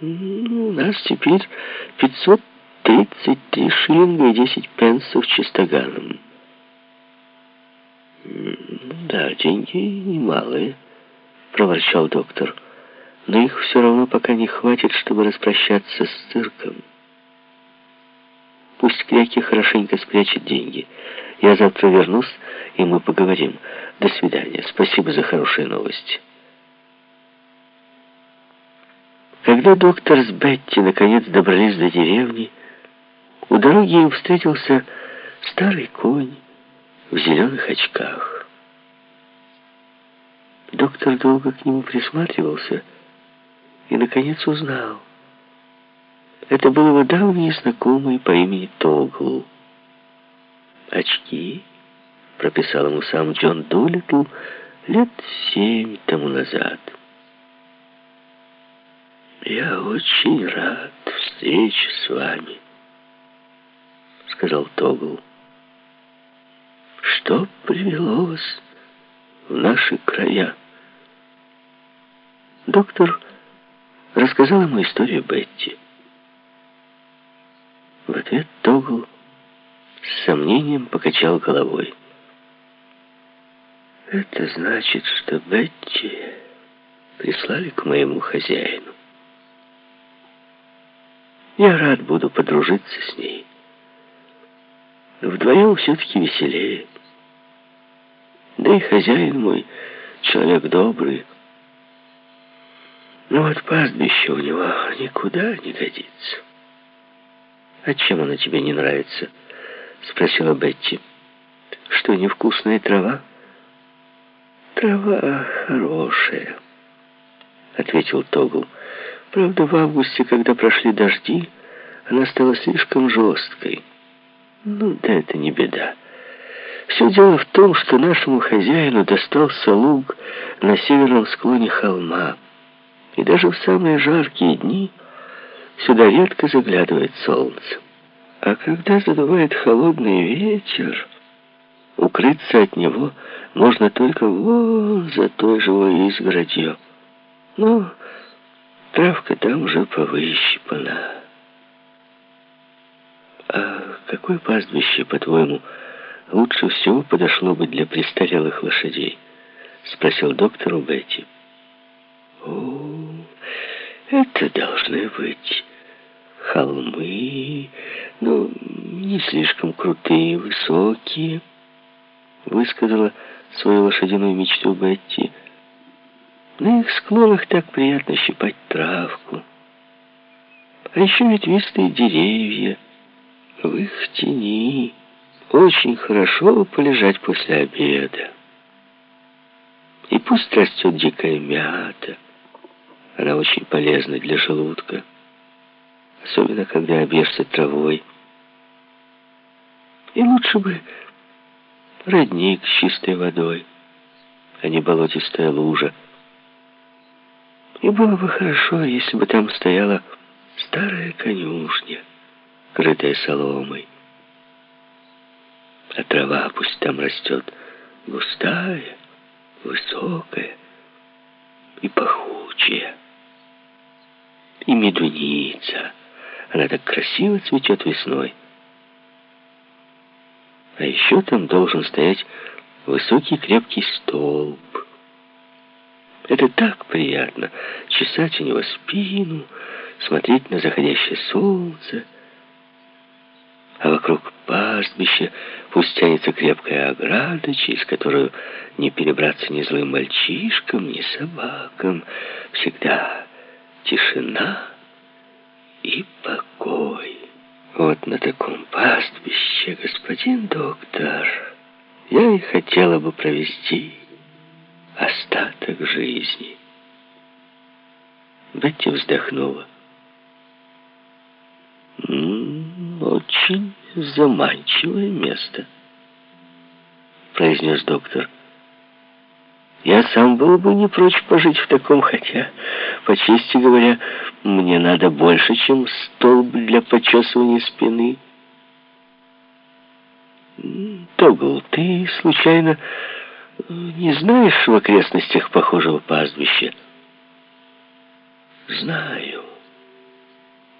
Ну, у нас теперь 533 шиллинга и 10 пенсов чистоганом. Да, деньги немалые, проворчал доктор. Но их все равно пока не хватит, чтобы распрощаться с цирком. Пусть Кряки хорошенько спрячет деньги. Я завтра вернусь, и мы поговорим. До свидания. Спасибо за хорошие новости. Когда доктор с Бетти наконец добрались до деревни, у дороги им встретился старый конь в зеленых очках. Доктор долго к нему присматривался и, наконец, узнал. Это был его давний знакомый по имени Тогл. «Очки?» — прописал ему сам Джон Дулитл лет семь тому назад. «Я очень рад встрече с вами», — сказал Тогл. «Что привело вас в наши края?» Доктор рассказал ему историю Бетти. В ответ Тогл с сомнением покачал головой. «Это значит, что Бетти прислали к моему хозяину. Я рад буду подружиться с ней. Вдвоем все-таки веселее. Да и хозяин мой человек добрый. Но вот пастбище у него никуда не годится. «А чем она тебе не нравится?» — спросила Бетти. «Что, невкусная трава?» «Трава хорошая», — ответил Тогл. Правда, в августе, когда прошли дожди, она стала слишком жесткой. Ну, да это не беда. Все дело в том, что нашему хозяину достался луг на северном склоне холма. И даже в самые жаркие дни сюда редко заглядывает солнце. А когда задувает холодный ветер, укрыться от него можно только вон за той живой изгородью. Но Травка там уже повыщипана. А какое пастбище, по-твоему, лучше всего подошло бы для престарелых лошадей? Спросил доктор у Бетти. О, это должны быть холмы, ну, не слишком крутые, высокие, высказала свою лошадиную мечту Бетти. На их склонах так приятно щипать травку. А еще ветвистые деревья. В их тени очень хорошо полежать после обеда. И пусть растет дикая мята. Она очень полезна для желудка. Особенно, когда объешься травой. И лучше бы родник с чистой водой, а не болотистая лужа. И было бы хорошо, если бы там стояла старая конюшня, крытая соломой. А трава пусть там растет густая, высокая и пахучая. И медуница, она так красиво цветет весной. А еще там должен стоять высокий крепкий столб, это так приятно, чесать у него спину, смотреть на заходящее солнце. А вокруг пастбища пусть тянется крепкая ограда, через которую не перебраться ни злым мальчишкам, ни собакам. Всегда тишина и покой. Вот на таком пастбище, господин доктор, я и хотела бы провести остаток жизни. Бетти вздохнула. «Очень заманчивое место», — произнес доктор. «Я сам был бы не прочь пожить в таком, хотя, по чести говоря, мне надо больше, чем столб для почесывания спины». «Тогл, ты случайно не знаешь в окрестностях похожего пастбища? Знаю.